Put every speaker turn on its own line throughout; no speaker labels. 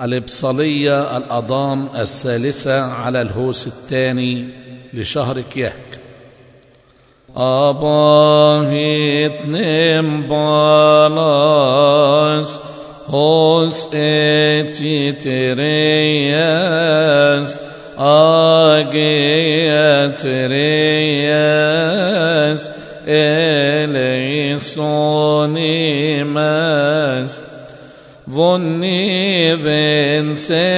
الإبصالية الآدام الثالثة على الهوس الثاني لشهر كيهك
أباهيت نمبالاس هوس اتي ترياس آجي ترياس إليسوني ماس. ظني vence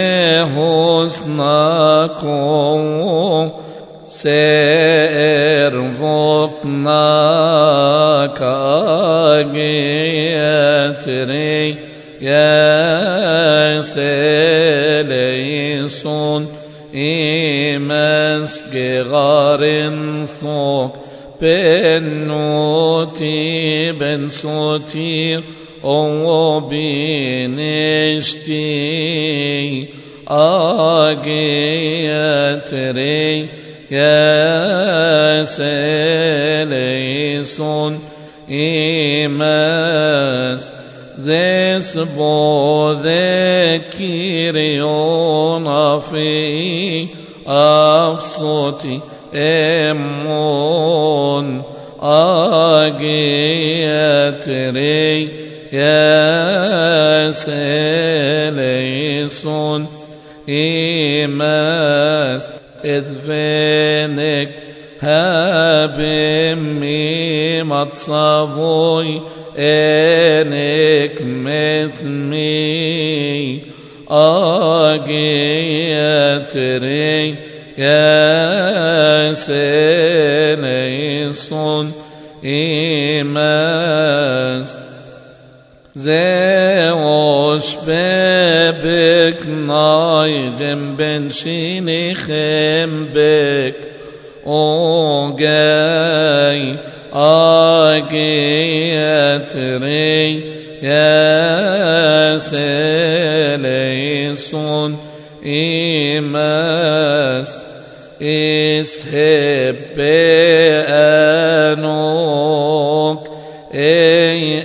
hosnako servokna kagetre yaseleison imes gegarin thok benoti ben sotir o وبينشتي أجيتري يا سليسون إيماس ذس بو ذكيريون في أفصوتي أمون agiatri يا سليسون إيماس إذ فينك هابمي متصابوي إنك مثمي أجيتري يا سليسون إيماس. زوش بك ناي جنبن شيني خمبك أو جاي آجي أتري يا سليسون إيماس. إسهب بأنوك أي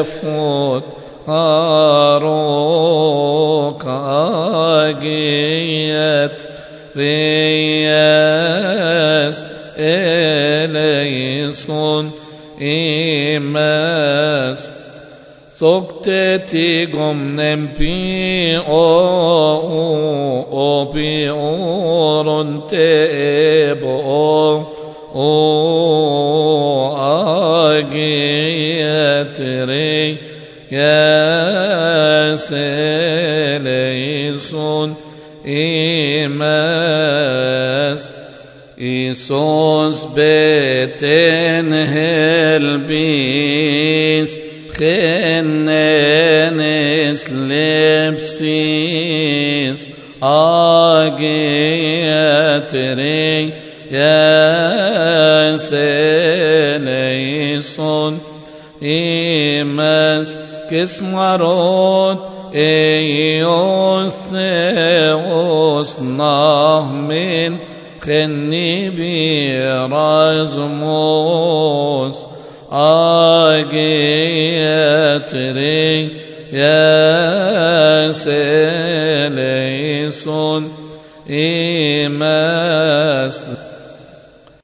أفوت هاروك آجيت رياس إليسون إيماس ثقتتي قم نمبي أو أو تيبو أو آجيتري يا سليسون إيماس إيسوس بيتن هلبيس خننس آجيتري يا سليسون إيماس كسمارون إيوثيوس نهمين خني برازموس آجيتري يا سليسون إيماس